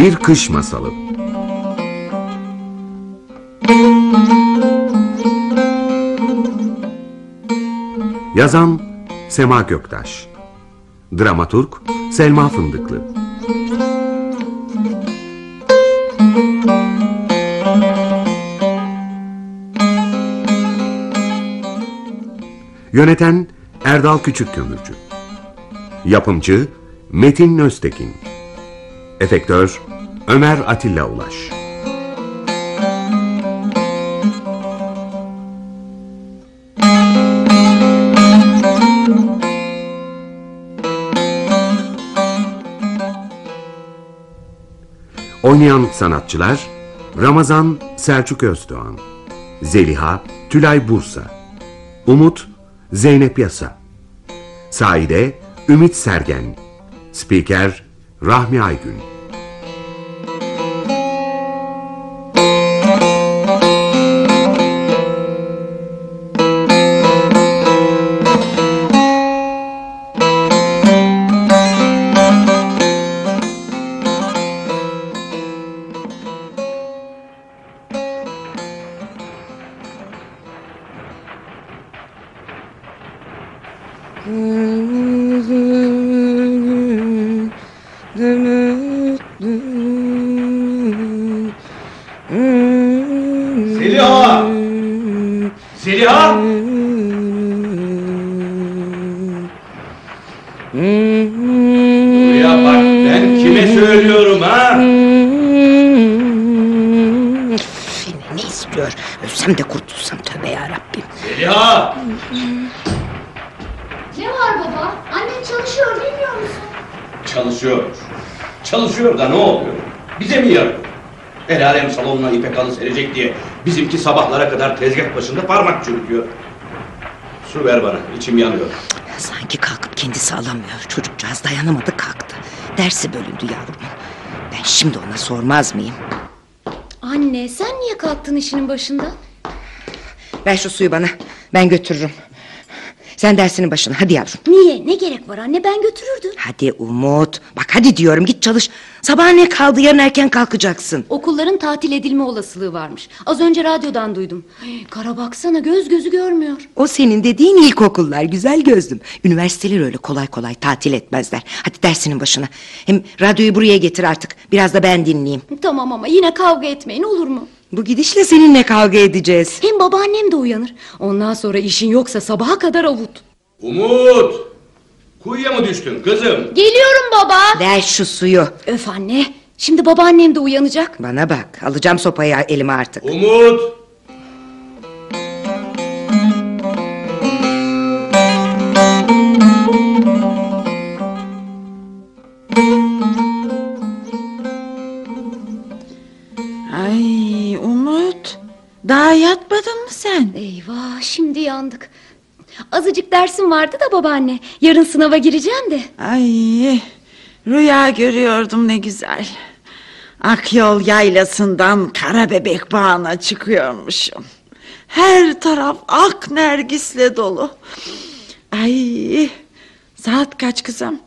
Bir Kış Masalı. Yazan Sema Göktaş. Dramaturg Selma Fındıklı. Yöneten Erdal Küçükkömürcü Yapımcı Metin Öztekin Efektör Ömer Atilla Ulaş. Oynayan sanatçılar Ramazan Selçuk Özdoğan Zeliha Tülay Bursa Umut Zeynep Yasa Saide Ümit Sergen Spiker Rahmi Aygün halı serecek diye bizimki sabahlara kadar tezgah başında parmak çürütüyor. Su ver bana, içim yanıyor. Sanki kalkıp kendisi alamıyor. Çocukcağız dayanamadı kalktı. Dersi bölündü yavrumun. Ben şimdi ona sormaz mıyım? Anne sen niye kalktın işinin başında? Ver şu suyu bana. Ben götürürüm. Sen dersinin başına hadi yavrum. Niye? Ne gerek var anne ben götürürdüm. Hadi Umut. Bak hadi diyorum git çalış. Sabah ne kaldı yarın erken kalkacaksın. Okulların tatil edilme olasılığı varmış. Az önce radyodan duydum. Ay, Kara baksana göz gözü görmüyor. O senin dediğin ilkokullar güzel gözlüm. Üniversiteler öyle kolay kolay tatil etmezler. Hadi dersinin başına. Hem radyoyu buraya getir artık. Biraz da ben dinleyeyim. Tamam ama yine kavga etmeyin olur mu? Bu gidişle seninle kavga edeceğiz. Hem babaannem de uyanır. Ondan sonra işin yoksa sabaha kadar avut. Umut! Kuyuya mı düştün kızım? Geliyorum baba. Ver şu suyu. Öf anne. Şimdi babaannem de uyanacak. Bana bak alacağım sopayı elime artık. Umut! Yatmadın mı sen? Eyvah şimdi yandık. Azıcık dersim vardı da babaanne. Yarın sınava gireceğim de. Ay rüya görüyordum ne güzel. Akyol yaylasından kara bebek bağına çıkıyormuşum. Her taraf ak nergisle dolu. Ay saat kaç kızım?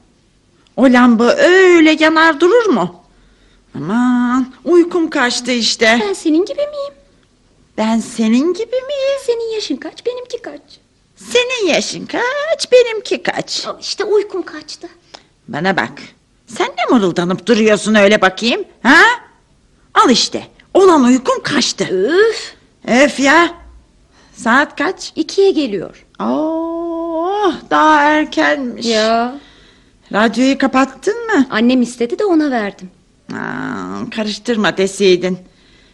O lamba öyle yanar durur mu? Aman uykum kaçtı işte. Ben senin gibi miyim? Ben senin gibi miyim? Senin yaşın kaç benimki kaç? Senin yaşın kaç, benimki kaç? Al işte uykum kaçtı. Bana bak. Sen ne mırıldanıp duruyorsun öyle bakayım? Ha? Al işte. Olan uykun kaçtı. Üf Öf ya. Saat kaç? ikiye geliyor. Oh, daha erkenmiş. Ya. Radyoyu kapattın mı? Annem istedi de ona verdim. Aa, karıştırma deseydin.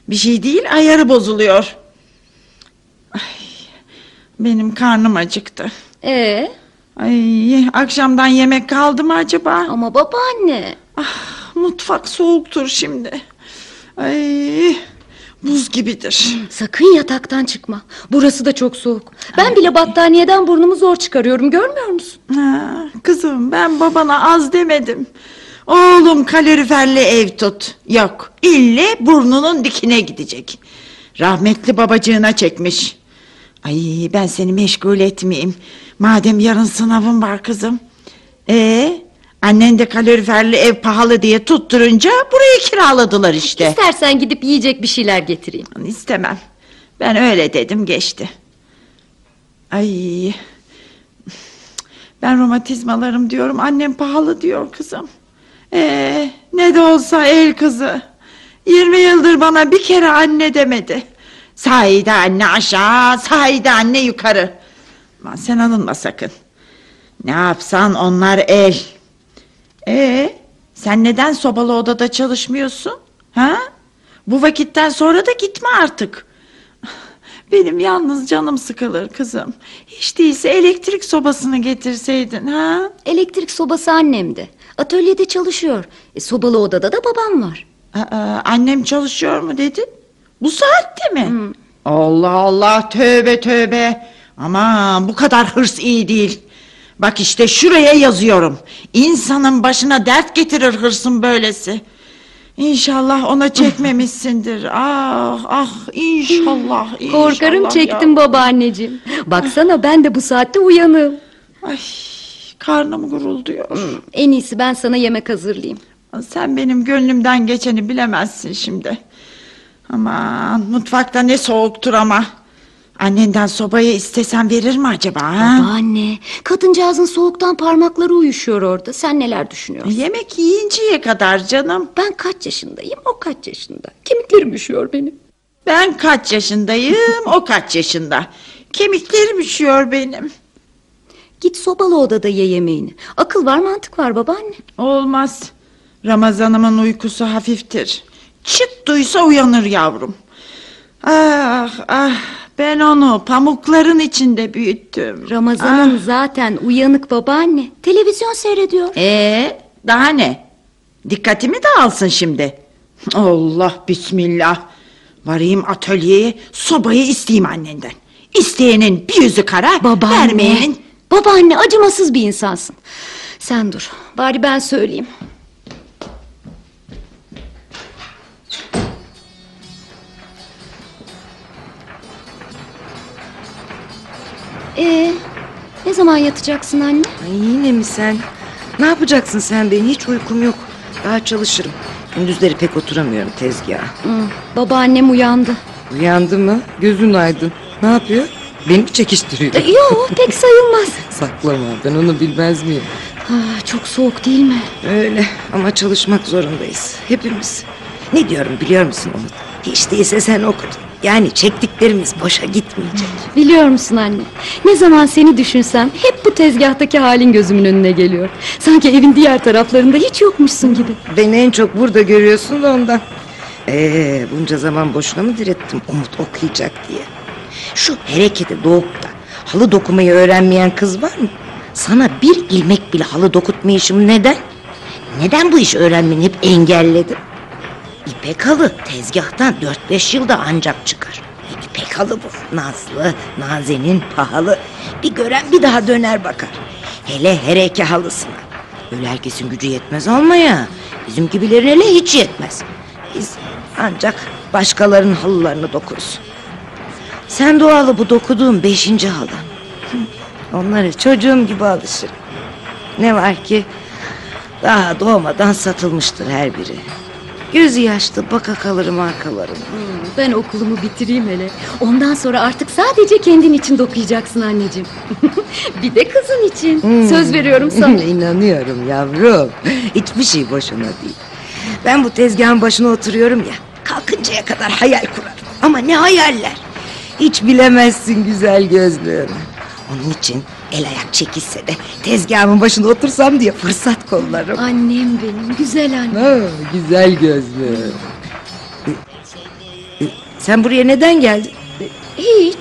Bir şey değil ayarı bozuluyor. Ay, benim karnım acıktı. Ee, Ay, akşamdan yemek kaldı mı acaba? ama babaanne. Ah, mutfak soğuktur şimdi. Ay, buz gibidir. Sakın yataktan çıkma. Burası da çok soğuk. Ben bile battaniyeden burnumu zor çıkarıyorum görmüyor musun? Ha, kızım ben babana az demedim. Oğlum kaloriferli ev tut. Yok ille burnunun dikine gidecek. Rahmetli babacığına çekmiş. Ay ben seni meşgul etmeyeyim. Madem yarın sınavın var kızım. Ee, Annen de kaloriferli ev pahalı diye tutturunca burayı kiraladılar işte. İstersen gidip yiyecek bir şeyler getireyim. İstemem. Ben öyle dedim geçti. Ay. Ben romatizmalarım diyorum. Annem pahalı diyor kızım. Ee, ne de olsa el kızı. 20 yıldır bana bir kere anne demedi. Sahide anne aşağı, sahide anne yukarı. Aman sen alınma sakın. Ne yapsan onlar el. Ee, sen neden sobalı odada çalışmıyorsun? Ha? Bu vakitten sonra da gitme artık. Benim yalnız canım sıkılır kızım. Hiç değilse elektrik sobasını getirseydin ha? Elektrik sobası annemde. Atölyede çalışıyor. E, sobalı odada da babam var. Aa, annem çalışıyor mu dedin? Bu saatte mi? Allah Allah tövbe tövbe. Aman bu kadar hırs iyi değil. Bak işte şuraya yazıyorum. İnsanın başına dert getirir hırsın böylesi. İnşallah ona çekmemişsindir. Ah ah inşallah. inşallah Korkarım ya. çektim babaanneciğim. Baksana ben de bu saatte uyanım. Ay karnım gurulduyor. En iyisi ben sana yemek hazırlayayım. Sen benim gönlümden geçeni bilemezsin şimdi. Aman mutfakta ne soğuktur ama. Annenden sobayı istesen verir mi acaba? Ha? Babaanne, kadıncağızın soğuktan parmakları uyuşuyor orada. Sen neler düşünüyorsun? Yemek yiyinceye kadar canım. Ben kaç yaşındayım, o kaç yaşında? Kemiklerim üşüyor benim. Ben kaç yaşındayım, o kaç yaşında. Kemiklerim üşüyor benim. Git sobalı odada ye yemeğini. Akıl var mantık var babaanne. Olmaz. Ramazanımın uykusu hafiftir. Çıt duysa uyanır yavrum. Ah ah ben onu pamukların içinde büyüttüm. Ramazan'ın zaten uyanık babaanne. Televizyon seyrediyor. Ee, daha ne? Dikkatimi dağılsın şimdi. Allah bismillah. Varayım atölyeye sobayı isteyeyim annenden. İsteyenin bir yüzü kara, Babaanne. vermeyenin... Babaanne acımasız bir insansın. Sen dur. Bari ben söyleyeyim. Ee, ne zaman yatacaksın anne? Ay yine mi sen? Ne yapacaksın sen beni? Hiç uykum yok. Daha çalışırım. Gündüzleri pek oturamıyorum tezgaha. Hı, babaannem uyandı. Uyandı mı? Gözün aydın. Ne yapıyor? Beni mi çekiştiriyor? E, Yok pek sayılmaz. Saklama ben onu bilmez miyim? Ah, çok soğuk değil mi? Öyle ama çalışmak zorundayız. Hepimiz. Ne diyorum biliyor musun Umut? Hiç değilse sen okudun. Yani çektiklerimiz boşa gitmeyecek. Biliyor musun anne? Ne zaman seni düşünsem hep bu tezgahtaki halin gözümün önüne geliyor. Sanki evin diğer taraflarında hiç yokmuşsun gibi. Beni en çok burada görüyorsun da ondan. Ee, bunca zaman boşuna mı direttim Umut okuyacak diye. Şu harekete doğup da halı dokumayı öğrenmeyen kız var mı? Sana bir ilmek bile halı dokutmayışım neden? Neden bu iş öğrenmeni hep engelledin? İpek halı tezgahtan 4-5 yılda ancak çıkar. İpek halı bu. Nazlı, nazenin, pahalı. Bir gören bir daha döner bakar. Hele hereke halısına. Öyle herkesin gücü yetmez almaya. Bizim gibilerin hele hiç yetmez. Biz ancak başkalarının halılarını dokuruz. Sen doğalı bu dokuduğum beşinci halı. Hı, Onları çocuğum gibi alışırım. Ne var ki daha doğmadan satılmıştır her biri. Gözü yaşlı baka kalırım arkalarım. Ben okulumu bitireyim hele. Ondan sonra artık sadece kendin için dokuyacaksın anneciğim. bir de kızın için. Söz veriyorum sana. İnanıyorum yavrum. Hiçbir şey boşuna değil. Ben bu tezgahın başına oturuyorum ya. Kalkıncaya kadar hayal kurarım. Ama ne hayaller. Hiç bilemezsin güzel gözlüğüm. Onun için el ayak çekilse de tezgahımın başına otursam diye fırsat kollarım. Annem benim güzel annem. Ha, güzel gözlü. Sen buraya neden geldin? Hiç.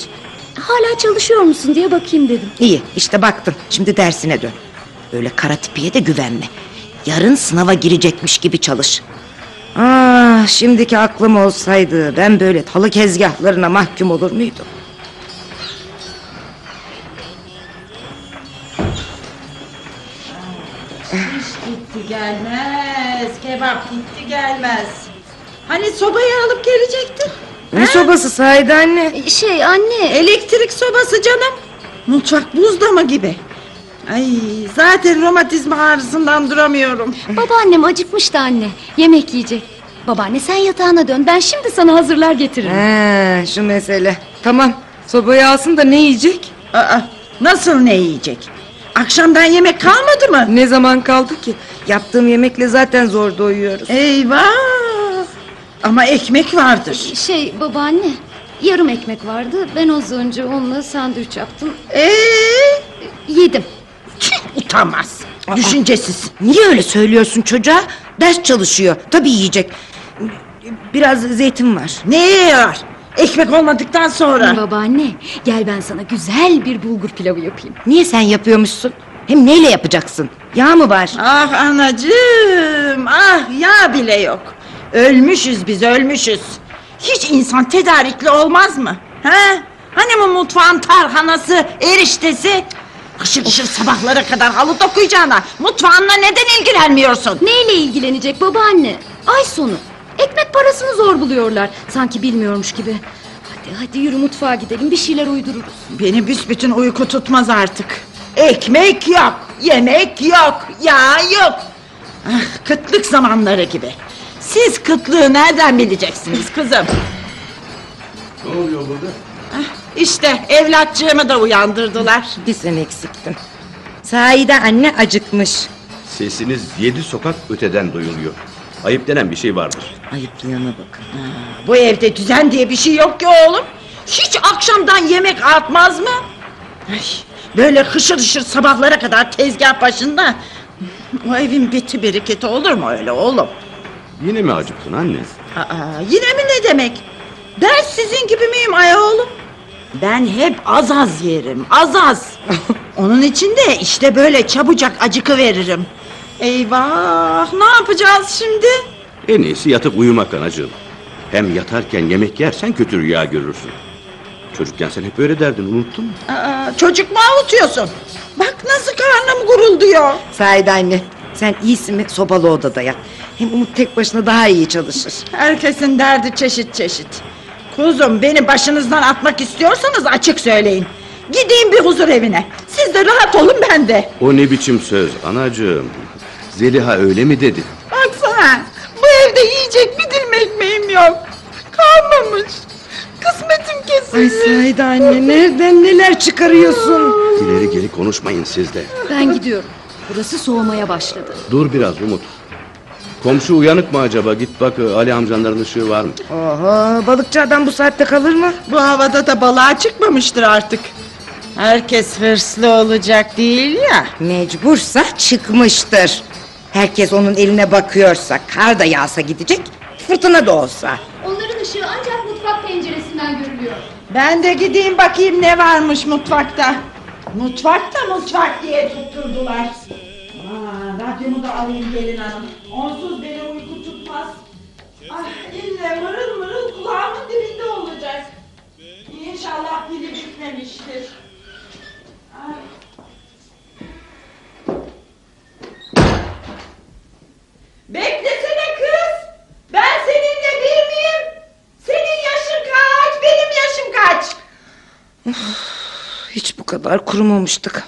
Hala çalışıyor musun diye bakayım dedim. İyi işte baktın şimdi dersine dön. Öyle kara tipiye de güvenme. Yarın sınava girecekmiş gibi çalış. Ah şimdiki aklım olsaydı ben böyle talı kezgahlarına mahkum olur muydum? Gitti gelmez, kebap gitti gelmez. Hani sobayı alıp gelecektin? Ne sobası sahide anne? Şey anne. Elektrik sobası canım. Mutfak buzdama gibi. Ay zaten romatizma ağrısından duramıyorum. Babaannem acıkmıştı anne. Yemek yiyecek. Babaanne sen yatağına dön. Ben şimdi sana hazırlar getiririm. He, şu mesele. Tamam. Sobayı alsın da ne yiyecek? Aa, nasıl ne yiyecek? Akşamdan yemek kalmadı mı? Ne zaman kaldı ki? Yaptığım yemekle zaten zor doyuyoruz. Eyvah! Ama ekmek vardır. Şey babaanne. Yarım ekmek vardı. Ben az önce onunla sandviç yaptım. Ee, Yedim. Tüh, utanmaz. Düşüncesiz. Niye öyle söylüyorsun çocuğa? Ders çalışıyor. Tabii yiyecek. Biraz zeytin var. Ne yiyor? Ekmek olmadıktan sonra. Babaanne gel ben sana güzel bir bulgur pilavı yapayım. Niye sen yapıyormuşsun? Hem neyle yapacaksın? Yağ mı var? Ah anacığım, ah ya bile yok. Ölmüşüz biz ölmüşüz. Hiç insan tedarikli olmaz mı? He? Hani bu mutfağın tarhanası, eriştesi? Hışır hışır sabahlara kadar halı dokuyacağına mutfağınla neden ilgilenmiyorsun? Neyle ilgilenecek babaanne? Ay sonu. Ekmek parasını zor buluyorlar. Sanki bilmiyormuş gibi. Hadi hadi yürü mutfağa gidelim bir şeyler uydururuz. Beni büsbütün uyku tutmaz artık. Ekmek yok, yemek yok, yağ yok. Ah, kıtlık zamanları gibi. Siz kıtlığı nereden bileceksiniz kızım? Ne oluyor burada? İşte evlatçığımı da uyandırdılar. Bir sen eksiktin. Sahide anne acıkmış. Sesiniz yedi sokak öteden duyuluyor. Ayıp denen bir şey vardır. Ayıp duyana bakın. Bu evde düzen diye bir şey yok ki oğlum. Hiç akşamdan yemek artmaz mı? Ay, böyle hışır hışır sabahlara kadar tezgah başında. O evin biti bereketi olur mu öyle oğlum? Yine mi acıktın anne? Aa, yine mi ne demek? Ben sizin gibi miyim ay oğlum? Ben hep az az yerim, az az. Onun için de işte böyle çabucak acıkı veririm. Eyvah, ne yapacağız şimdi? En iyisi yatıp uyumak anacığım. Hem yatarken yemek yersen kötü rüya görürsün. Çocukken sen hep öyle derdin unuttun mu? Aa, çocuk mu avutuyorsun? Bak nasıl karnım gurulduyor. Sahide anne sen iyisin mi sobalı odada yat. Hem Umut tek başına daha iyi çalışır. Herkesin derdi çeşit çeşit. Kuzum beni başınızdan atmak istiyorsanız açık söyleyin. Gideyim bir huzur evine. Siz de rahat olun ben de. O ne biçim söz anacığım? Zeliha öyle mi dedi? Baksana bu evde yiyecek bir dilim ekmeğim yok. Kalmamış. Kısmetim Ay kesilmiş. Sahide anne nereden neler çıkarıyorsun? İleri geri konuşmayın siz de. Ben gidiyorum. Burası soğumaya başladı. Dur biraz Umut. Komşu uyanık mı acaba? Git bak Ali amcanların ışığı var mı? Oho balıkçı adam bu saatte kalır mı? Bu havada da balığa çıkmamıştır artık. Herkes hırslı olacak değil ya. Mecbursa çıkmıştır. Herkes onun eline bakıyorsa, kar da yağsa gidecek, fırtına da olsa. Onların ışığı ancak mutfak penceresinden görülüyor. Ben de gideyim bakayım ne varmış mutfakta. Mutfakta mutfak diye tutturdular. Radyomu da alayım gelin hanım. Onsuz beni uyku tutmaz. Ah, ille mırıl mırıl kulağımın dibinde olacak. İnşallah pili bitmemiştir. Ay. Beklesene kız. Ben seninle bir miyim? Senin yaşın kaç? Benim yaşım kaç? Hiç bu kadar kurumamıştık.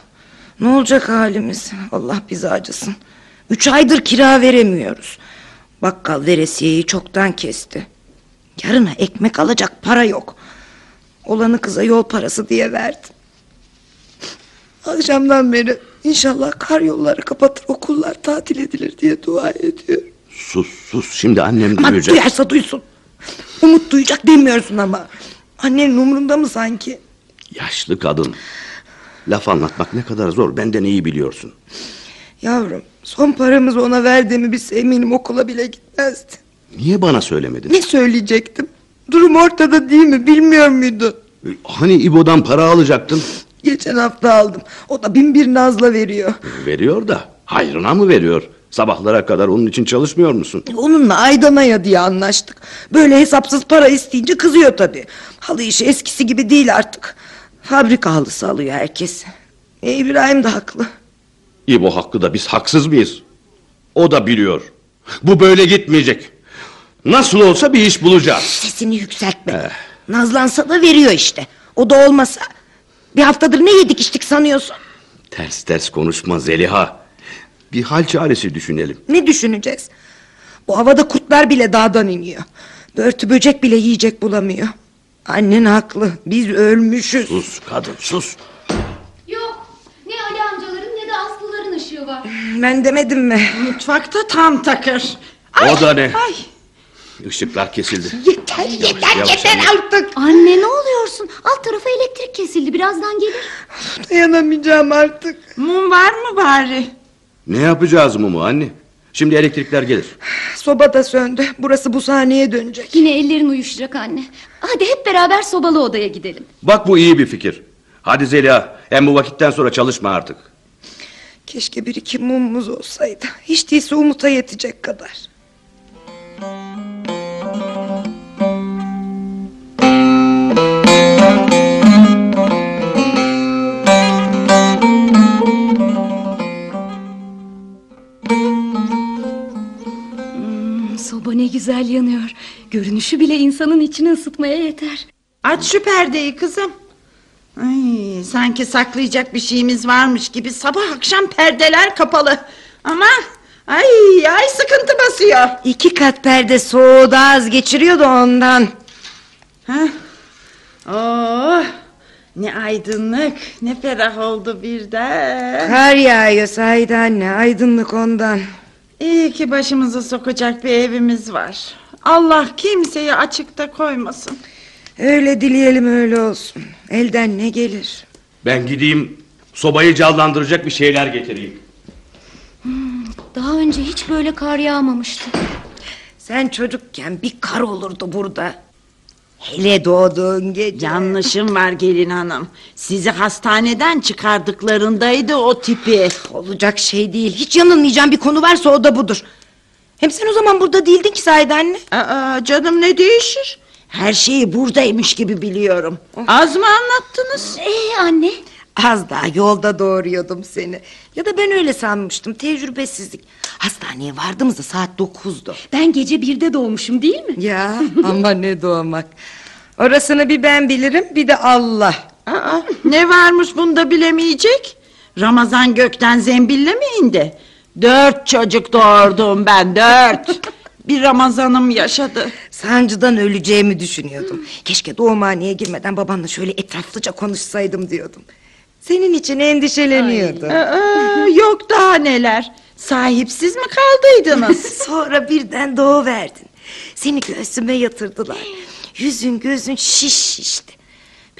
Ne olacak halimiz? Allah bizi acısın. Üç aydır kira veremiyoruz. Bakkal veresiyeyi çoktan kesti. Yarına ekmek alacak para yok. Olanı kıza yol parası diye verdim. Akşamdan beri inşallah kar yolları kapatır okullar tatil edilir diye dua ediyor. Sus sus şimdi annem Ama duyacak. duyarsa duysun. Umut duyacak demiyorsun ama. Annenin umurunda mı sanki? Yaşlı kadın. Laf anlatmak ne kadar zor benden iyi biliyorsun. Yavrum son paramızı ona verdiğimi bilse eminim okula bile gitmezdi. Niye bana söylemedin? Ne söyleyecektim? Durum ortada değil mi bilmiyor muydun? Hani İbo'dan para alacaktın? Geçen hafta aldım. O da bin bir nazla veriyor. Veriyor da hayrına mı veriyor? Sabahlara kadar onun için çalışmıyor musun? Onunla aydanaya diye anlaştık. Böyle hesapsız para isteyince kızıyor tabii. Halı işi eskisi gibi değil artık. Fabrika halısı alıyor herkes. E, İbrahim de haklı. İbo hakkı da biz haksız mıyız? O da biliyor. Bu böyle gitmeyecek. Nasıl olsa bir iş bulacağız. Sesini yükseltme. Nazlansa da veriyor işte. O da olmasa bir haftadır ne yedik içtik sanıyorsun? Ters ters konuşma Zeliha. Bir hal çaresi düşünelim. Ne düşüneceğiz? Bu havada kurtlar bile dağdan iniyor. Börtü böcek bile yiyecek bulamıyor. Annen haklı. Biz ölmüşüz. Sus kadın sus. Yok. Ne Ali amcaların ne de Var. Ben demedim mi? Mutfakta tam takır. O da ne? Ay. Işıklar kesildi. Yeter yeter yavaş yeter anne. artık. Anne ne oluyorsun? Alt tarafa elektrik kesildi. Birazdan gelir. Dayanamayacağım artık. Mum var mı bari? Ne yapacağız mumu anne? Şimdi elektrikler gelir. Soba da söndü. Burası bu sahneye dönecek. Yine ellerin uyuşacak anne. Hadi hep beraber sobalı odaya gidelim. Bak bu iyi bir fikir. Hadi Zeliha hem bu vakitten sonra çalışma artık. Keşke bir iki mumumuz olsaydı. Hiç değilse Umut'a yetecek kadar. Hmm, soba ne güzel yanıyor. Görünüşü bile insanın içini ısıtmaya yeter. Aç şu perdeyi kızım. Ay, sanki saklayacak bir şeyimiz varmış gibi sabah akşam perdeler kapalı. Ama ay ay sıkıntı basıyor. İki kat perde soğuğu da az geçiriyor da ondan. Heh. Oh, ne aydınlık ne ferah oldu birden. Kar yağıyor Sahide anne. Aydınlık ondan. İyi ki başımızı sokacak bir evimiz var. Allah kimseyi açıkta koymasın. Öyle dileyelim öyle olsun. Elden ne gelir? Ben gideyim sobayı canlandıracak bir şeyler getireyim. Daha önce hiç böyle kar yağmamıştı. Sen çocukken bir kar olurdu burada. Hele doğduğun gece. Yanlışım var gelin hanım. Sizi hastaneden çıkardıklarındaydı o tipi. Olacak şey değil. Hiç yanılmayacağım bir konu varsa o da budur. Hem sen o zaman burada değildin ki Sahide anne. Aa, canım ne değişir? Her şeyi buradaymış gibi biliyorum. Az mı anlattınız? Ee anne? Az daha yolda doğuruyordum seni. Ya da ben öyle sanmıştım. Tecrübesizlik. Hastaneye vardığımızda saat dokuzdu. Ben gece birde doğmuşum değil mi? Ya ama ne doğmak. Orasını bir ben bilirim bir de Allah. Aa, ne varmış bunda bilemeyecek? Ramazan gökten zembille mi indi? Dört çocuk doğurdum ben dört. Bir Ramazanım yaşadı. Sancıdan öleceğimi düşünüyordum. Keşke doğumhaneye girmeden babanla şöyle etraflıca konuşsaydım diyordum. Senin için endişeleniyordum. Aa, yok daha neler. Sahipsiz mi kaldıydınız? Sonra birden doğuverdin. Seni göğsüme yatırdılar. Yüzün gözün şiş şişti.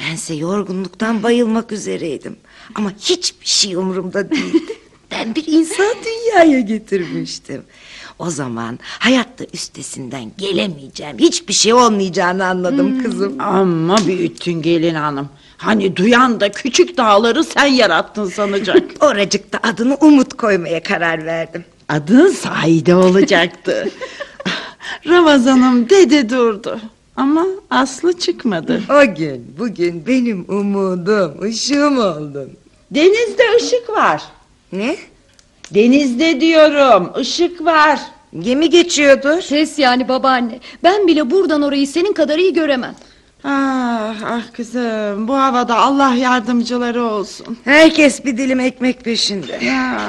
Bense yorgunluktan bayılmak üzereydim. Ama hiçbir şey umurumda değildi. Ben bir insan dünyaya getirmiştim. O zaman hayatta üstesinden gelemeyeceğim, hiçbir şey olmayacağını anladım kızım. Ama büyüttün gelin hanım. Hani duyan da küçük dağları sen yarattın sanacak. Oracıkta adını Umut koymaya karar verdim. Adın Saide olacaktı. Ramazanım dedi durdu. Ama Aslı çıkmadı. O gün bugün benim umudum, ışığım oldun. Denizde ışık var. Ne? Denizde diyorum ışık var. Gemi geçiyordur. Ses yani babaanne. Ben bile buradan orayı senin kadar iyi göremem. Ah ah kızım bu havada Allah yardımcıları olsun. Herkes bir dilim ekmek peşinde. Ya.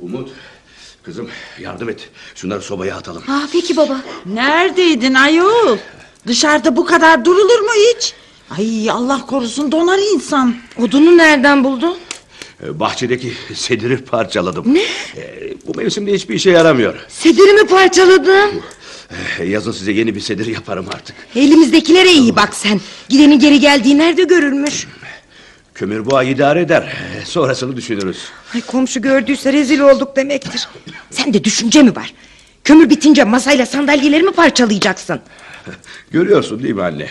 Umut kızım yardım et. Şunları sobaya atalım. Ah peki baba. Neredeydin ayol? Dışarıda bu kadar durulur mu hiç? Ay Allah korusun donar insan. Odunu nereden buldun? Ee, Bahçedeki sediri parçaladım. Ne? bu mevsimde hiçbir işe yaramıyor. Sedirimi parçaladım. Ee, Yazın size yeni bir sedir yaparım artık. Elimizdekilere iyi bak sen. Gidenin geri geldiği nerede görülmüş? Kömür boğa idare eder. Ee, Sonrasını düşünürüz. Ay komşu gördüyse rezil olduk demektir. Sende düşünce mi var? Kömür bitince masayla sandalyeleri mi parçalayacaksın? Görüyorsun değil mi anne?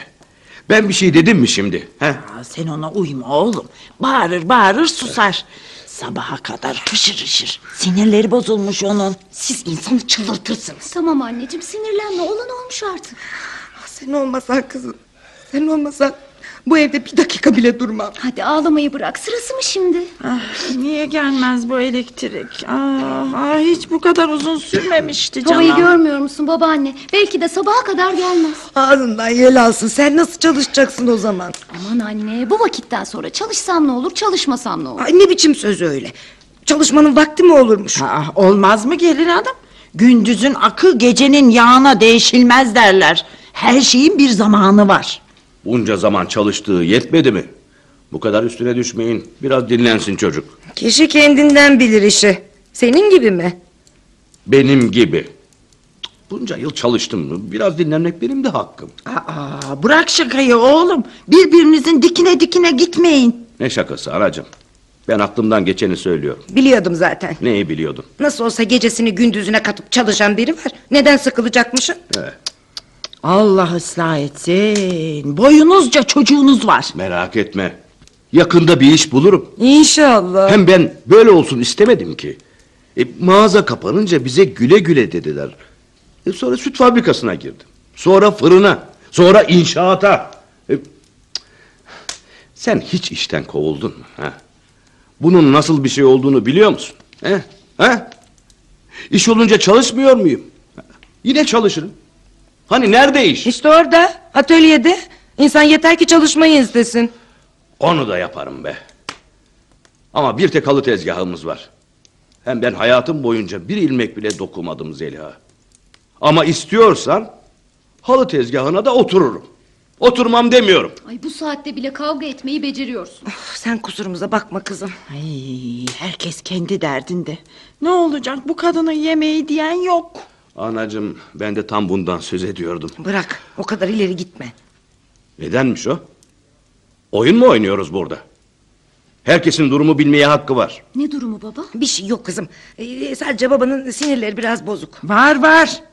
Ben bir şey dedim mi şimdi? He? Aa, sen ona uyma oğlum. Bağırır bağırır susar. Sabaha kadar hışır hışır. Sinirleri bozulmuş onun. Siz insanı çıldırtırsınız. Tamam anneciğim sinirlenme olan olmuş artık. Ah, Sen olmasan kızım. Sen olmasan Bu evde bir dakika bile durmam. Hadi ağlamayı bırak sırası mı şimdi? Ah, niye gelmez bu elektrik? Ah, ah, hiç bu kadar uzun sürmemişti canım. Havayı görmüyor musun babaanne? Belki de sabaha kadar gelmez. Ağzından yel alsın. Sen nasıl çalışacaksın o zaman? Aman anne bu vakitten sonra çalışsam ne olur çalışmasam ne olur? Ay ne biçim söz öyle? Çalışmanın vakti mi olurmuş? Ah, olmaz mı gelin hanım? Gündüzün akı gecenin yağına değişilmez derler. Her şeyin bir zamanı var. Bunca zaman çalıştığı yetmedi mi? Bu kadar üstüne düşmeyin. Biraz dinlensin çocuk. Kişi kendinden bilir işi. Senin gibi mi? Benim gibi. Bunca yıl çalıştım mı? Biraz dinlenmek benim de hakkım. Aa, bırak şakayı oğlum. Birbirinizin dikine dikine gitmeyin. Ne şakası anacığım. Ben aklımdan geçeni söylüyorum. Biliyordum zaten. Neyi biliyordum? Nasıl olsa gecesini gündüzüne katıp çalışan biri var. Neden sıkılacakmışım? Evet, Allah ıslah etsin. Boyunuzca çocuğunuz var. merak etme. Yakında bir iş bulurum. İnşallah. Hem ben böyle olsun istemedim ki. E, mağaza kapanınca bize güle güle dediler. E, sonra süt fabrikasına girdim. Sonra fırına. Sonra inşaata. E, sen hiç işten kovuldun mu? Ha? Bunun nasıl bir şey olduğunu biliyor musun? He? Ha? İş olunca çalışmıyor muyum? Yine çalışırım. Hani nerede iş? İşte orada atölyede. İnsan yeter ki çalışmayı istesin. Onu da yaparım be. Ama bir tek halı tezgahımız var. Hem ben hayatım boyunca bir ilmek bile dokumadım Zeliha. Ama istiyorsan halı tezgahına da otururum. Oturmam demiyorum. Ay bu saatte bile kavga etmeyi beceriyorsun. Of, sen kusurumuza bakma kızım. Ay, herkes kendi derdinde. Ne olacak bu kadının yemeği diyen yok. Anacığım ben de tam bundan söz ediyordum. Bırak o kadar ileri gitme. Nedenmiş o? Oyun mu oynuyoruz burada? Herkesin durumu bilmeye hakkı var. Ne durumu baba? Bir şey yok kızım. Ee, sadece babanın sinirleri biraz bozuk. Var var.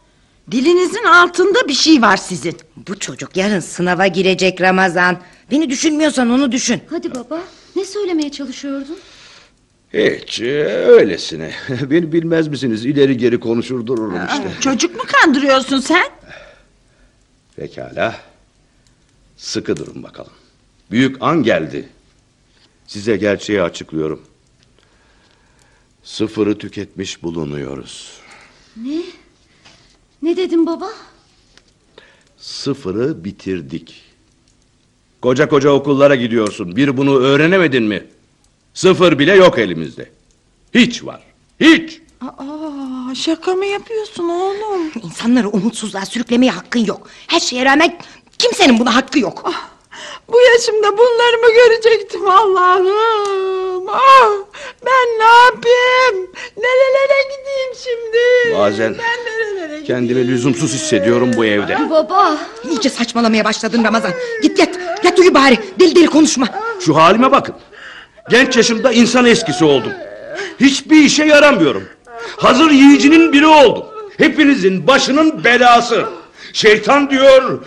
Dilinizin altında bir şey var sizin. Bu çocuk yarın sınava girecek Ramazan. Beni düşünmüyorsan onu düşün. Hadi baba ne söylemeye çalışıyordun? Hiç e, öylesine. Beni bilmez misiniz? İleri geri konuşur dururum işte. Çocuk mu kandırıyorsun sen? Pekala. Sıkı durun bakalım. Büyük an geldi. Size gerçeği açıklıyorum. Sıfırı tüketmiş bulunuyoruz. Ne dedin baba? Sıfırı bitirdik. Koca koca okullara gidiyorsun. Bir bunu öğrenemedin mi? Sıfır bile yok elimizde. Hiç var. Hiç. Aa, şaka mı yapıyorsun oğlum? İnsanları umutsuzluğa sürüklemeye hakkın yok. Her şeye rağmen kimsenin buna hakkı yok. Bu yaşımda bunları mı görecektim Allah'ım? Ah, ben ne yapayım? Nerelere gideyim şimdi? Bazen Ben nerelere kendimi lüzumsuz hissediyorum bu evde. Baba İyice saçmalamaya başladın Ramazan. Git yat. Yat uyu bari. Deli deli konuşma. Şu halime bakın. Genç yaşımda insan eskisi oldum. Hiçbir işe yaramıyorum. Hazır yiyicinin biri oldum. Hepinizin başının belası. Şeytan diyor,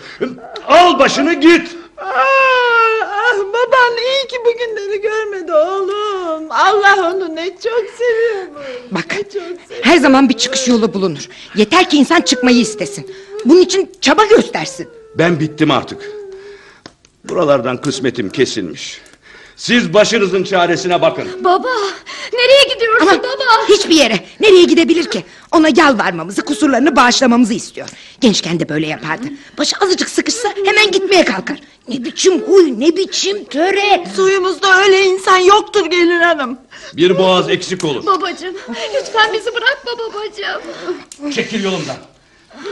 al başını git. Ah, baban iyi ki bugünleri görmedi oğlum. Allah onu ne çok seviyormuş. Bak Ne çok seviyor. her zaman bir çıkış yolu bulunur. Yeter ki insan çıkmayı istesin. Bunun için çaba göstersin. Ben bittim artık. Buralardan kısmetim kesilmiş. Siz başınızın çaresine bakın. baba nereye gidiyorsun Ama baba? hiçbir yere. Nereye gidebilir ki? Ona yalvarmamızı, kusurlarını bağışlamamızı istiyor. Gençken de böyle yapardı. Başı azıcık sıkışsa hemen gitmeye kalkar. Ne biçim huy, ne biçim töre. Suyumuzda öyle insan yoktur gelin hanım. Bir boğaz eksik olur. Babacığım lütfen bizi bırakma babacığım. Çekil yolumdan.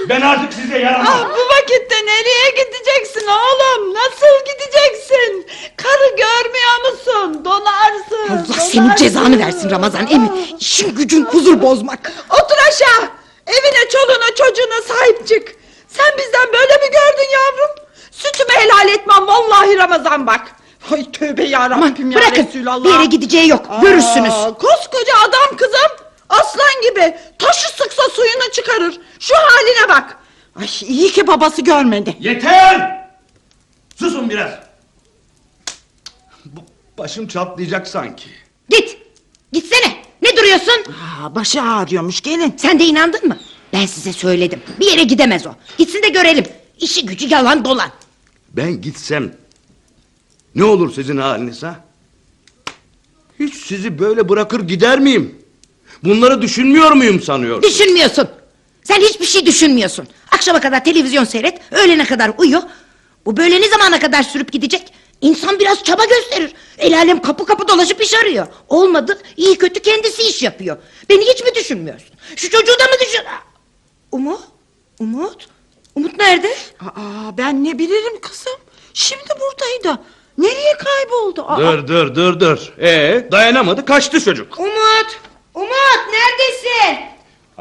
Ben artık size yaramam. Ah, bu vakitte nereye gideceksin oğlum? Nasıl gideceksin? Karı görmüyor musun? Donarsın. Allah senin donarsın. cezanı versin Ramazan emi. İşin gücün huzur bozmak. Otur aşağı. Evine, çoluğuna, çocuğuna sahip çık. Sen bizden böyle mi gördün yavrum? Sütümü helal etmem vallahi Ramazan bak. Ay tövbe yarabbim ya Bırakın Resulallah. bir yere gideceği yok. Aa, Görürsünüz. Koskoca adam kızım. Aslan gibi. Taşı sıksa suyunu çıkarır. Şu haline bak. Ay iyi ki babası görmedi. Yeter! Susun biraz. Bu başım çatlayacak sanki. Git. Gitsene. Ne duruyorsun? Aa, başı ağrıyormuş gelin. Sen de inandın mı? Ben size söyledim. Bir yere gidemez o. Gitsin de görelim. İşi gücü yalan dolan. Ben gitsem Ne olur sizin haliniz ha? Hiç sizi böyle bırakır gider miyim? Bunları düşünmüyor muyum sanıyor? Düşünmüyorsun. Sen hiçbir şey düşünmüyorsun. Akşama kadar televizyon seyret, öğlene kadar uyu. Bu böyle ne zamana kadar sürüp gidecek? İnsan biraz çaba gösterir. El alem kapı kapı dolaşıp iş arıyor. Olmadı, iyi kötü kendisi iş yapıyor. Beni hiç mi düşünmüyorsun? Şu çocuğu da mı düşün... Umut? Umut? Umut nerede? Aa, ben ne bilirim kızım. Şimdi buradaydı. Nereye kayboldu? Aa, Dur dur dur dur. Ee, dayanamadı kaçtı çocuk. Umut! Umut neredesin?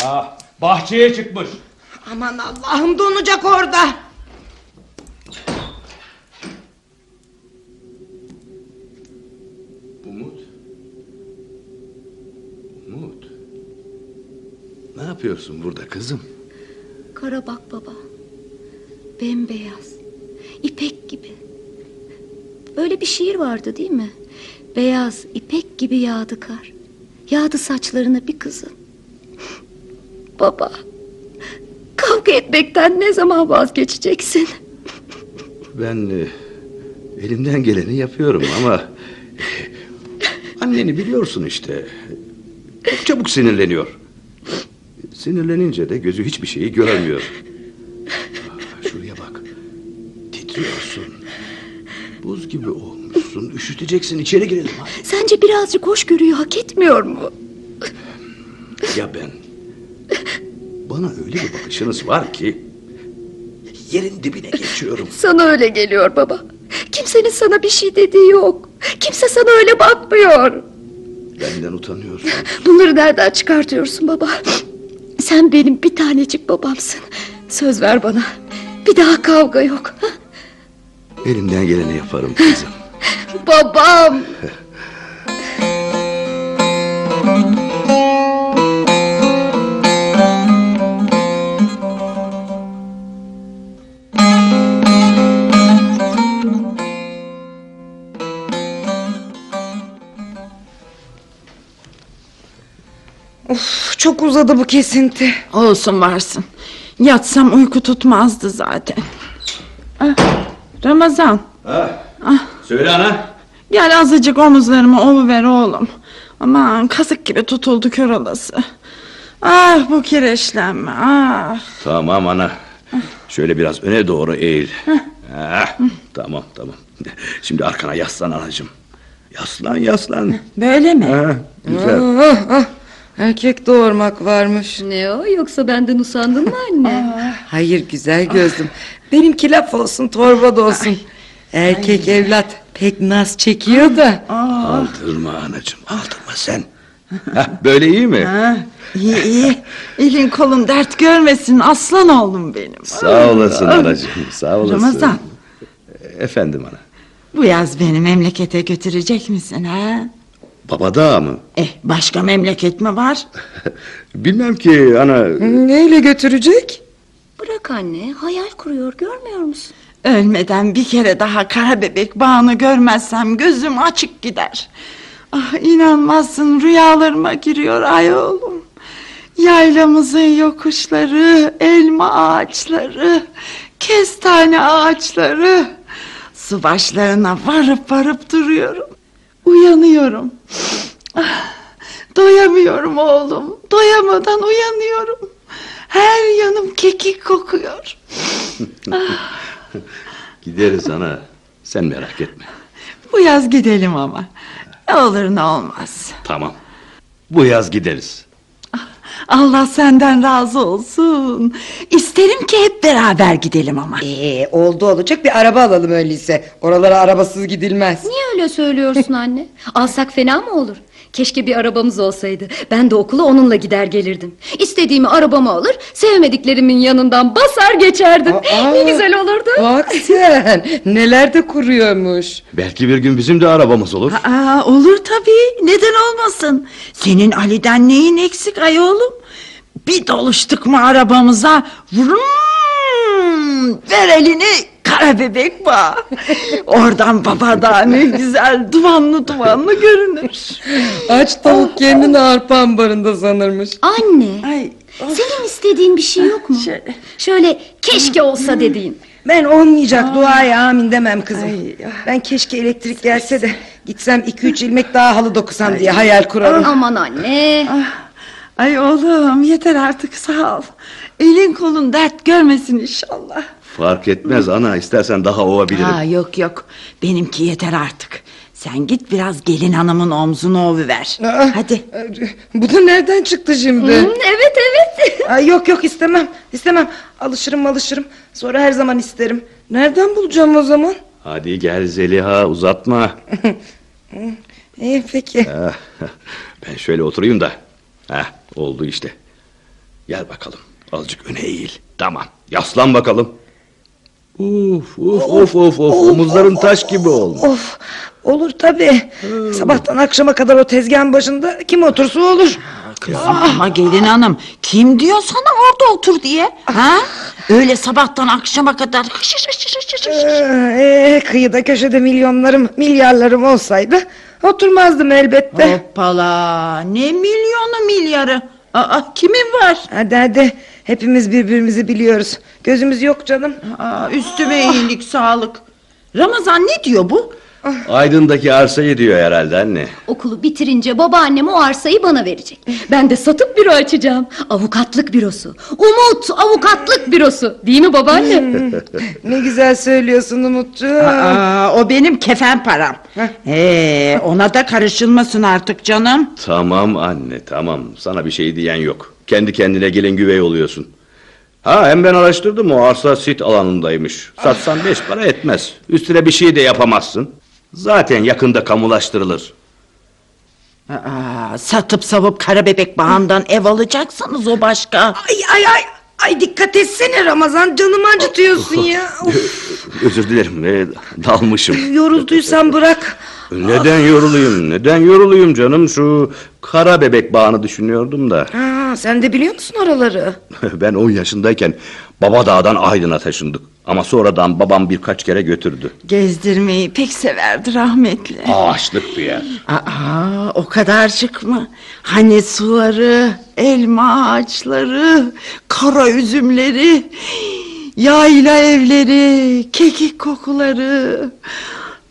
Ah, bahçeye çıkmış. Aman Allah'ım donacak orada. Umut. Umut. Ne yapıyorsun burada kızım? Kara bak baba. Bembeyaz. İpek gibi. Böyle bir şiir vardı değil mi? Beyaz, ipek gibi yağdı kar. Yağdı saçlarına bir kızın. baba. Kavga etmekten ne zaman vazgeçeceksin? Ben e, elimden geleni yapıyorum ama e, anneni biliyorsun işte. Çok çabuk sinirleniyor. Sinirlenince de gözü hiçbir şeyi göremiyor. Ah, Şuraya bak. Titriyorsun. Buz gibi olmuşsun. Üşüteceksin. İçeri girelim hadi. Sence birazcık hoşgörüyü hak etmiyor mu? Ya ben? Bana öyle bir bakışınız var ki yerin dibine geçiyorum. Sana öyle geliyor baba. Kimsenin sana bir şey dediği yok. Kimse sana öyle bakmıyor. Benden utanıyorsun. Bunları nereden çıkartıyorsun baba? Sen benim bir tanecik babamsın. Söz ver bana. Bir daha kavga yok. Elimden geleni yaparım kızım. Babam. çok uzadı bu kesinti. Olsun varsın. Yatsam uyku tutmazdı zaten. Ah, Ramazan Söyle ana. gel azıcık omuzlarımı ovuver oğlum. Aman kazık gibi tutuldu kör olası. Ah bu kireçlenme ah. Tamam ana. Şöyle biraz öne doğru eğil. Ah, tamam tamam. Şimdi arkana yaslan anacığım. Yaslan yaslan. Böyle mi? Ha, güzel. Ah, ah, erkek doğurmak varmış. Ne o yoksa benden usandın mı anne? Hayır güzel gözlüm. Benimki laf olsun torba da olsun. Erkek evlat pek naz çekiyor da. Aldırma anacığım aldırma sen. Hah, böyle iyi mi? Ha, iyi iyi. Elin kolun dert görmesin aslan oğlum benim. Sağ olasın anacığım sağ olasın. Ramazan Efendim ana. bu yaz beni memlekete götürecek misin ha? Baba dağı mı? Eh başka memleket mi var? Bilmem ki ana. Neyle götürecek? Bırak anne hayal kuruyor görmüyor musun? Ölmeden bir kere daha kara bebek bağını görmezsem gözüm açık gider. Ah inanmazsın rüyalarıma giriyor ay oğlum. Yaylamızın yokuşları, elma ağaçları, kestane ağaçları. Su başlarına varıp varıp duruyorum. Uyanıyorum. Ah, doyamıyorum oğlum. Doyamadan uyanıyorum. Her yanım kekik kokuyor. Gideriz ana. Sen merak etme. Bu yaz gidelim ama. Ne olur ne olmaz. Tamam. Bu yaz gideriz. Allah senden razı olsun. İsterim ki hep beraber gidelim ama. Ee, oldu olacak bir araba alalım öyleyse. Oralara arabasız gidilmez. Niye öyle söylüyorsun anne? Alsak fena mı olur? Keşke bir arabamız olsaydı. Ben de okula onunla gider gelirdim. İstediğimi arabama alır, sevmediklerimin yanından basar geçerdim. Aa! ne güzel olurdu. Bak sen neler de kuruyormuş. Belki bir gün bizim de arabamız olur. Aa, olur tabii. Neden olmasın? Senin Ali'den neyin eksik ay oğlum? Bir doluştuk mu arabamıza? Vrum, ver elini kara bebek bağ. Oradan baba da ne güzel dumanlı dumanlı görünür. Aç tavuk kendini arpa ambarında sanırmış. Anne, Ay Senin istediğin bir şey yok mu? Şöyle. Şöyle keşke olsa dediğin. Ben olmayacak duaya amin demem kızım. Ay, ah. Ben keşke elektrik gelse de gitsem iki üç ilmek daha halı dokusam diye hayal kurarım. Aman anne. Ah, Ay oğlum yeter artık sağ ol. Elin kolun dert görmesin inşallah. Fark etmez ana istersen daha ovabilirim. Ha yok yok benimki yeter artık. Sen git biraz gelin hanımın omzunu ovuver. Aa, Hadi. Bu da nereden çıktı şimdi? Hı, evet evet. Ay yok yok istemem istemem alışırım alışırım sonra her zaman isterim Nereden bulacağım o zaman Hadi gel Zeliha uzatma. İyi peki Ah, ben şöyle oturayım da. Heh, oldu işte. Gel bakalım. Azıcık öne eğil. Tamam. Yaslan bakalım. Uf uf uf uf uf. Omuzların taş gibi olmuş. Of olur tabi Sabahtan akşama kadar o tezgahın başında kim otursa olur Kızım ama gelin hanım kim diyor sana orada otur diye? Ha? Öyle sabahtan akşama kadar hış hış hış hış hış hış. ee, Kıyıda köşede milyonlarım milyarlarım olsaydı Oturmazdım elbette Hoppala ne milyonu milyarı. Aa, kimin var? Hadi hadi hepimiz birbirimizi biliyoruz Gözümüz yok canım Aa, üstüme iyilik sağlık. Ramazan ne diyor bu? Aydın'daki arsayı diyor herhalde anne. Okulu bitirince babaannem o arsayı bana verecek. Ben de satıp büro açacağım. Avukatlık bürosu. Umut avukatlık bürosu. Değil mi babaanne? Ne güzel söylüyorsun Umutcuğum Aa, o benim kefen param. Ee, ona da karışılmasın artık canım. Tamam anne tamam. Sana bir şey diyen yok. Kendi kendine gelin güvey oluyorsun. Ha hem ben araştırdım o arsa sit alanındaymış. Satsan beş para etmez. Üstüne bir şey de yapamazsın. Zaten yakında kamulaştırılır. Aa, satıp savup kara bebek bağından ev alacaksanız o başka. Ay ay ay Ay dikkat etsene Ramazan canımı acıtıyorsun ya Of, Özür dilerim e, dalmışım. Yorulduysan bırak Neden yoruluyum? Neden yoruluyum canım? Şu kara bebek bağını düşünüyordum da. ha, Sen de biliyor musun oraları ben 10 yaşındayken Baba Dağ'dan Aydın'a taşındık. Ama sonradan babam birkaç kere götürdü. Gezdirmeyi pek severdi rahmetli. Ağaçlık bir yer. Aa, o kadarcık mı? Hani suları, elma ağaçları, kara üzümleri, yayla evleri, kekik kokuları.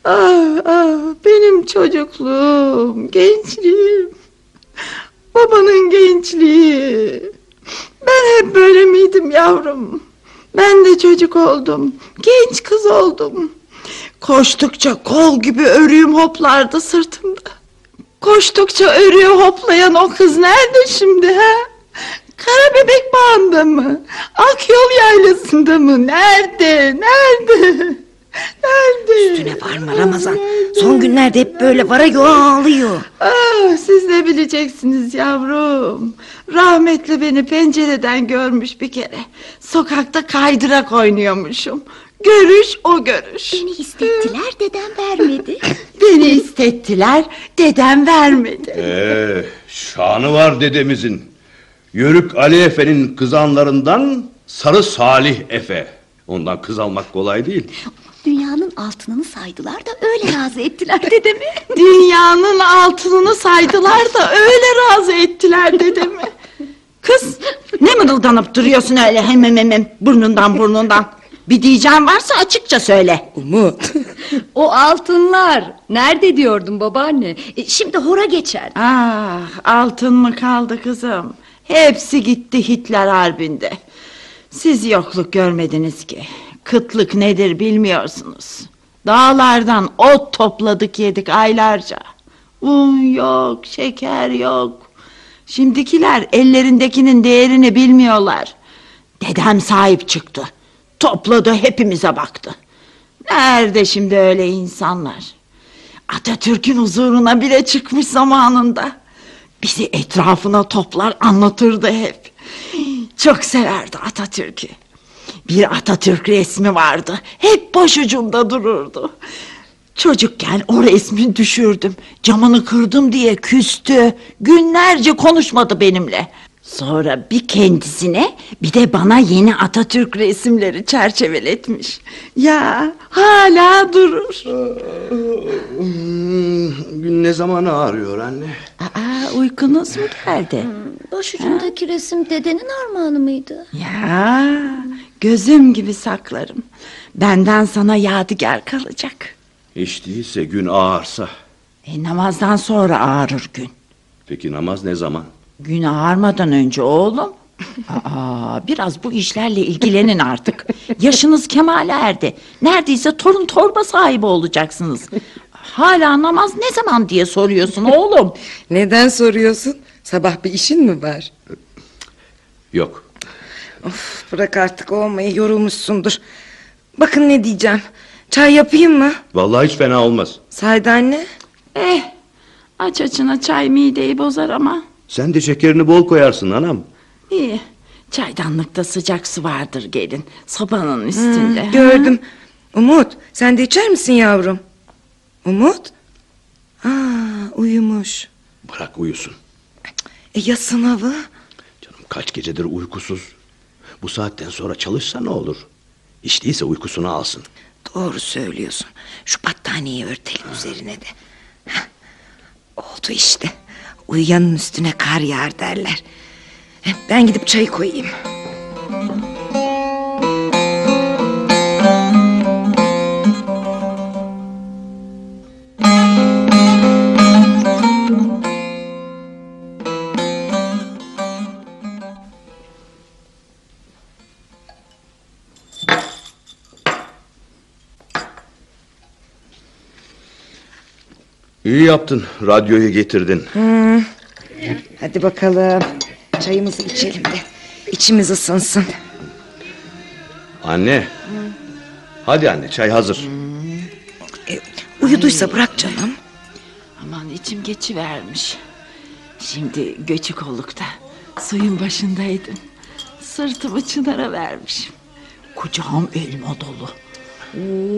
Ah, ah, benim çocukluğum, gençliğim, babanın gençliği. Ben hep böyle miydim yavrum? Ben de çocuk oldum, genç kız oldum. Koştukça kol gibi örüğüm hoplardı sırtımda. Koştukça örüğü hoplayan o kız nerede şimdi ha? Kara bebek bağında mı? Akyol yaylasında mı? Nerede? Nerede? Nerede? Üstüne varma Ramazan Son günlerde hep böyle vara ağlıyor Ah, siz de bileceksiniz yavrum. Rahmetli beni pencereden görmüş bir kere. Sokakta kaydırak oynuyormuşum. Görüş o görüş. Beni istettiler dedem vermedi. Beni istettiler, dedem vermedi. Ee, şanı var dedemizin. Yörük Ali Efe'nin kızanlarından Sarı Salih Efe. Ondan kız almak kolay değil. Dünyanın altınını saydılar da öyle razı ettiler dedemi. Dünyanın altınını saydılar da öyle razı ettiler dedemi. Kız ne mırıldanıp duruyorsun öyle hem hem hem hem burnundan burnundan. Bir diyeceğim varsa açıkça söyle. Umut O altınlar. Nerede diyordum babaanne? E, şimdi hora geçer. Ah altın mı kaldı kızım? Hepsi gitti Hitler harbinde. Siz yokluk görmediniz ki. Kıtlık nedir bilmiyorsunuz. Dağlardan ot topladık yedik aylarca. Un yok, şeker yok. Şimdikiler ellerindekinin değerini bilmiyorlar. Dedem sahip çıktı. Topladı hepimize baktı. Nerede şimdi öyle insanlar? Atatürk'ün huzuruna bile çıkmış zamanında. Bizi etrafına toplar anlatırdı hep. Çok severdi Atatürk'ü. Bir Atatürk resmi vardı. Hep başucumda dururdu. Çocukken o resmi düşürdüm. Camını kırdım diye küstü. Günlerce konuşmadı benimle. Sonra bir kendisine bir de bana yeni Atatürk resimleri çerçeveletmiş. Ya hala durur. Gün ne zaman ağrıyor anne? Aa, uykunuz mu geldi? Başucumdaki resim dedenin armağanı mıydı? Ya gözüm gibi saklarım. Benden sana yadigar kalacak. Hiç değilse gün ağarsa. E, namazdan sonra ağrır gün. Peki namaz ne zaman? Gün ağarmadan önce oğlum. Aa, biraz bu işlerle ilgilenin artık. Yaşınız kemale erdi. Neredeyse torun torba sahibi olacaksınız. Hala namaz ne zaman diye soruyorsun oğlum. Neden soruyorsun? Sabah bir işin mi var? Yok. Of bırak artık olmayı yorulmuşsundur. Bakın ne diyeceğim. Çay yapayım mı? Vallahi hiç fena olmaz. Sade anne. Eh, aç açına çay mideyi bozar ama. Sen de şekerini bol koyarsın anam. İyi. Çaydanlıkta sıcak su vardır gelin. Sobanın üstünde. Gördüm. Umut sen de içer misin yavrum? Umut? Aa, uyumuş. Bırak uyusun. E ya sınavı? Canım kaç gecedir uykusuz. Bu saatten sonra çalışsa ne olur? Hiç değilse uykusunu alsın. Doğru söylüyorsun. Şu battaniyeyi örtelim üzerine de. Heh, Oldu işte. Uyuyanın üstüne kar yağar derler. Ben gidip çayı koyayım. İyi yaptın. Radyoyu getirdin. Hadi bakalım. Çayımızı içelim de. İçimiz ısınsın. Anne. Hadi anne çay hazır. E, uyuduysa bırak canım. Aman içim geçivermiş. Şimdi göçük olukta suyun başındaydım. Sırtımı çınara vermişim. Kucağım elma dolu.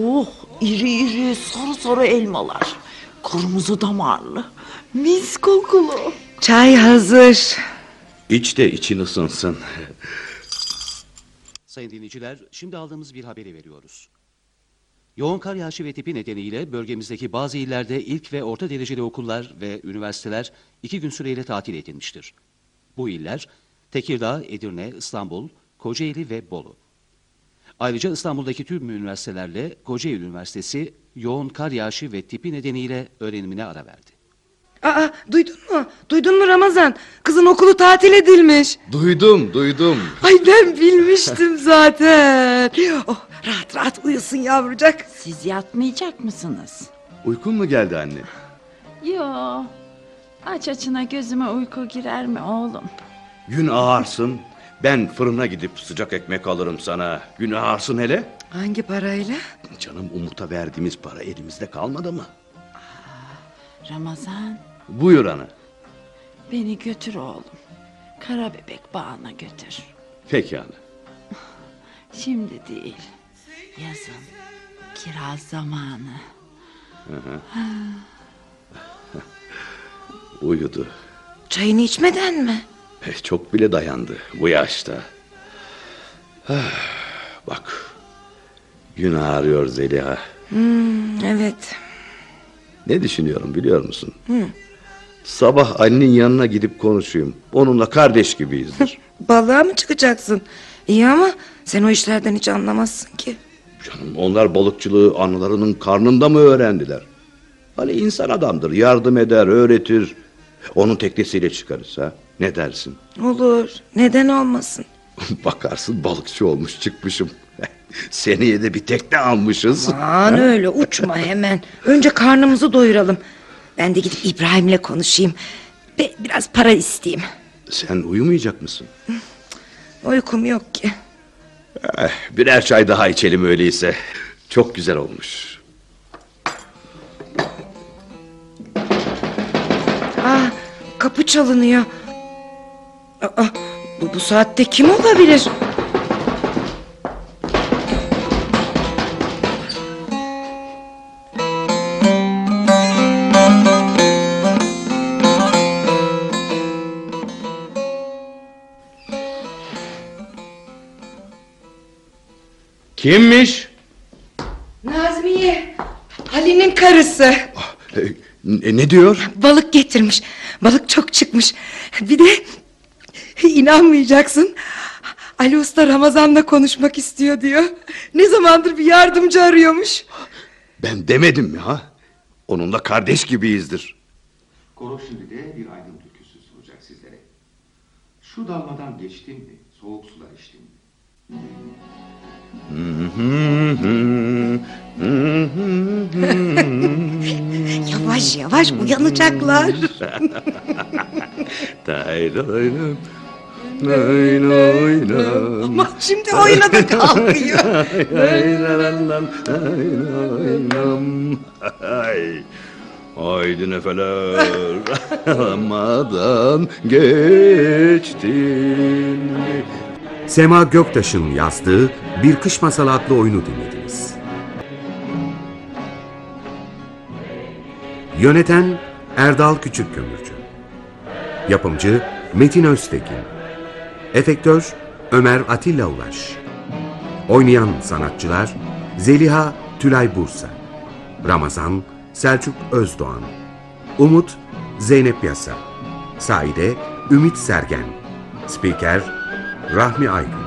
Oh iri iri sarı sarı elmalar. Kırmızı damarlı. Mis kokulu. Çay hazır. İç de için ısınsın. Sayın dinleyiciler, şimdi aldığımız bir haberi veriyoruz. Yoğun kar yağışı ve tipi nedeniyle bölgemizdeki bazı illerde ilk ve orta dereceli okullar ve üniversiteler iki gün süreyle tatil edilmiştir. Bu iller Tekirdağ, Edirne, İstanbul, Kocaeli ve Bolu. Ayrıca İstanbul'daki tüm üniversitelerle Kocaeli Üniversitesi yoğun kar yağışı ve tipi nedeniyle öğrenimine ara verdi. Aa, duydun mu? Duydun mu Ramazan? Kızın okulu tatil edilmiş. Duydum, duydum. Ay ben bilmiştim zaten. Oh, rahat rahat uyusun yavrucak. Siz yatmayacak mısınız? Uykun mu geldi anne? Yo. Aç açına gözüme uyku girer mi oğlum? Gün ağarsın. Ben fırına gidip sıcak ekmek alırım sana. Gün ağarsın hele. Hangi parayla? Canım Umut'a verdiğimiz para elimizde kalmadı mı? Ramazan Buyur ana. beni götür oğlum. Kara bebek bağına götür. Peki ana. Şimdi değil. Yazın. Kiraz zamanı. Uyudu. Çayını içmeden mi? Eh, Çok bile dayandı bu yaşta. Ah, Bak. Gün ağrıyor Zeliha. Evet. Ne düşünüyorum biliyor musun? Sabah annenin yanına gidip konuşayım. Onunla kardeş gibiyizdir. Balığa mı çıkacaksın? İyi ama sen o işlerden hiç anlamazsın ki. Canım onlar balıkçılığı analarının karnında mı öğrendiler? Hani insan adamdır yardım eder öğretir. Onun teknesiyle çıkarız ha. Ne dersin? Olur. Neden olmasın? Bakarsın balıkçı olmuş çıkmışım. Seneye de bir tekne almışız. Aman öyle uçma hemen. Önce karnımızı doyuralım. Ben de gidip İbrahim'le konuşayım. Ve biraz para isteyeyim. Sen uyumayacak mısın? Uykum yok ki. Eh, birer çay daha içelim öyleyse. Çok güzel olmuş. Aa, kapı çalınıyor. Aa, bu, bu saatte kim olabilir? Kimmiş? Nazmiye. Ali'nin karısı. Eh, Ne, ne diyor? Balık getirmiş. Balık çok çıkmış. Bir de inanmayacaksın. Ali Usta Ramazan'la konuşmak istiyor diyor. Ne zamandır bir yardımcı arıyormuş. Ben demedim ya. Onunla kardeş gibiyizdir. Koro şimdi de bir aydın türküsü sunacak sizlere. Şu dalmadan geçtim mi, soğuk sular içtim mi? Yavaş yavaş uyanacaklar. Tayroynum, oynoynum. Ama şimdi oyuna da kalkıyor. Haydi nefeler Ramadan geçtin Sema Göktaş'ın yazdığı Bir Kış Masalı adlı oyunu dinlediniz. Yöneten Erdal Küçükkömürcü Yapımcı Metin Öztekin Efektör Ömer Atilla Ulaş. Oynayan sanatçılar Zeliha Tülay Bursa. Ramazan Selçuk Özdoğan. Umut Zeynep Yasa. Saide Ümit Sergen. Spiker Rahmi Aygün